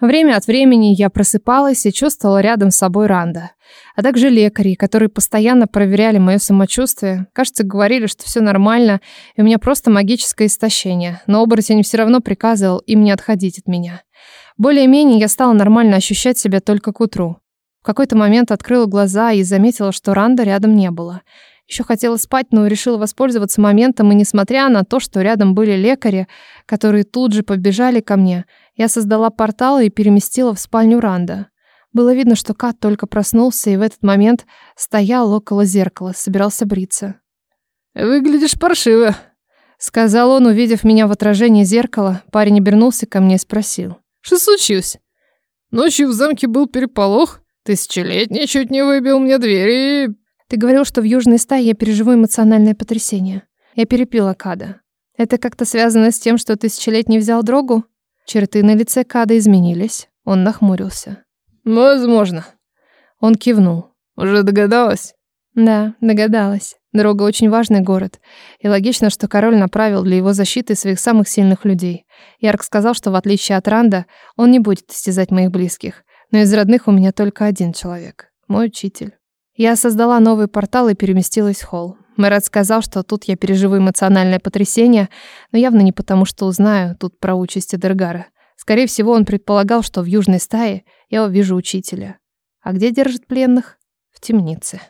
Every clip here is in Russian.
Время от времени я просыпалась и чувствовала рядом с собой Ранда. А также лекари, которые постоянно проверяли мое самочувствие. Кажется, говорили, что все нормально, и у меня просто магическое истощение. Но оборотень все равно приказывал им не отходить от меня. Более-менее я стала нормально ощущать себя только к утру. В какой-то момент открыла глаза и заметила, что Ранда рядом не было. Еще хотела спать, но решила воспользоваться моментом, и несмотря на то, что рядом были лекари, которые тут же побежали ко мне, я создала портал и переместила в спальню Ранда. Было видно, что Кат только проснулся и в этот момент стоял около зеркала, собирался бриться. «Выглядишь паршиво», — сказал он, увидев меня в отражении зеркала. Парень обернулся ко мне и спросил. «Что случилось?» «Ночью в замке был переполох. Тысячелетний чуть не выбил мне дверь и ты говорил, что в Южной стае я переживу эмоциональное потрясение. Я перепила Када. Это как-то связано с тем, что тысячелетний взял дрогу? Черты на лице Када изменились. Он нахмурился. Возможно. Он кивнул. Уже догадалась? Да, догадалась. Дорога очень важный город. И логично, что король направил для его защиты своих самых сильных людей. Ярк сказал, что в отличие от Ранда, он не будет истязать моих близких. Но из родных у меня только один человек. Мой учитель. Я создала новый портал и переместилась в холл. Мэрот сказал, что тут я переживу эмоциональное потрясение, но явно не потому, что узнаю тут про участь Эдергара. Скорее всего, он предполагал, что в южной стае я увижу учителя. А где держит пленных? В темнице.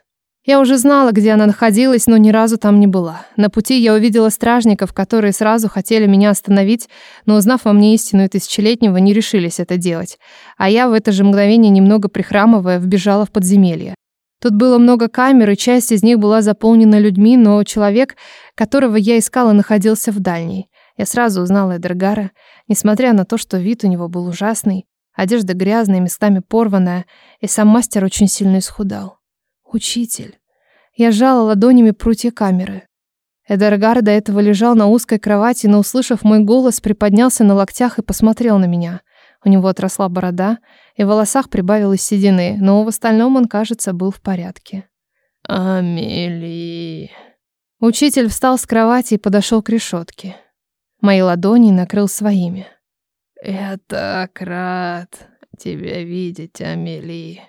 Я уже знала, где она находилась, но ни разу там не была. На пути я увидела стражников, которые сразу хотели меня остановить, но, узнав во мне истину тысячелетнего, не решились это делать. А я в это же мгновение, немного прихрамывая, вбежала в подземелье. Тут было много камер, и часть из них была заполнена людьми, но человек, которого я искала, находился в дальней. Я сразу узнала Эдергара, несмотря на то, что вид у него был ужасный, одежда грязная, местами порванная, и сам мастер очень сильно исхудал. «Учитель!» Я жала ладонями прутья камеры. Эдергар до этого лежал на узкой кровати, но, услышав мой голос, приподнялся на локтях и посмотрел на меня. У него отросла борода, и в волосах прибавилось седины, но в остальном он, кажется, был в порядке. «Амели...» Учитель встал с кровати и подошел к решетке. Мои ладони накрыл своими. «Я так рад тебя видеть, Амели...»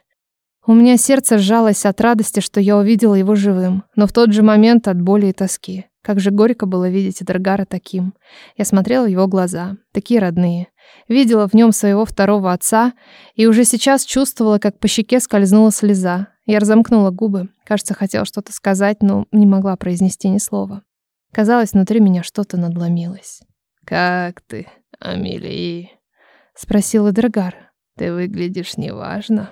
У меня сердце сжалось от радости, что я увидела его живым, но в тот же момент от боли и тоски. Как же горько было видеть Эдергара таким. Я смотрела его глаза, такие родные. Видела в нем своего второго отца и уже сейчас чувствовала, как по щеке скользнула слеза. Я разомкнула губы. Кажется, хотела что-то сказать, но не могла произнести ни слова. Казалось, внутри меня что-то надломилось. «Как ты, Амелии?» — спросил Эдергар. «Ты выглядишь неважно».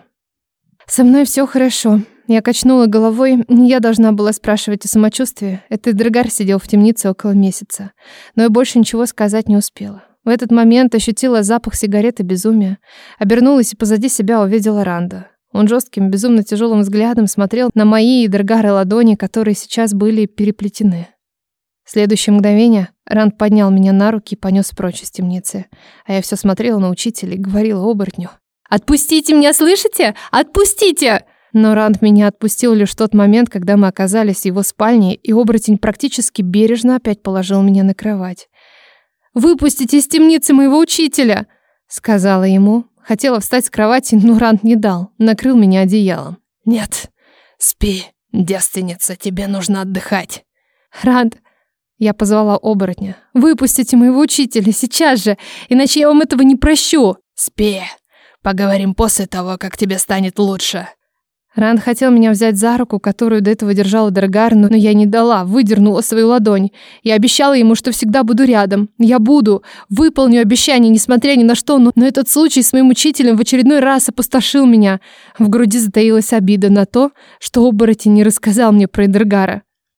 «Со мной все хорошо», я качнула головой, я должна была спрашивать о самочувствии. Этот дрыгар сидел в темнице около месяца. Но и больше ничего сказать не успела. В этот момент ощутила запах сигареты безумия. Обернулась и позади себя увидела Ранда. Он жестким, безумно тяжелым взглядом смотрел на мои и дрыгары ладони, которые сейчас были переплетены. В следующее мгновение Ранд поднял меня на руки и понес прочь из темницы. А я все смотрела на учителя и говорила оборотню. «Отпустите меня, слышите? Отпустите!» Но Ранд меня отпустил лишь в тот момент, когда мы оказались в его спальне, и оборотень практически бережно опять положил меня на кровать. «Выпустите из темницы моего учителя!» — сказала ему. Хотела встать с кровати, но Ранд не дал. Накрыл меня одеялом. «Нет, спи, девственница, тебе нужно отдыхать!» «Ранд!» — я позвала оборотня. «Выпустите моего учителя сейчас же, иначе я вам этого не прощу!» «Спи, поговорим после того, как тебе станет лучше!» Ранд хотел меня взять за руку, которую до этого держала Драгарну, но я не дала, выдернула свою ладонь. Я обещала ему, что всегда буду рядом. Я буду. Выполню обещание, несмотря ни на что, но, но этот случай с моим учителем в очередной раз опустошил меня. В груди затаилась обида на то, что оборотень не рассказал мне про Эдергара.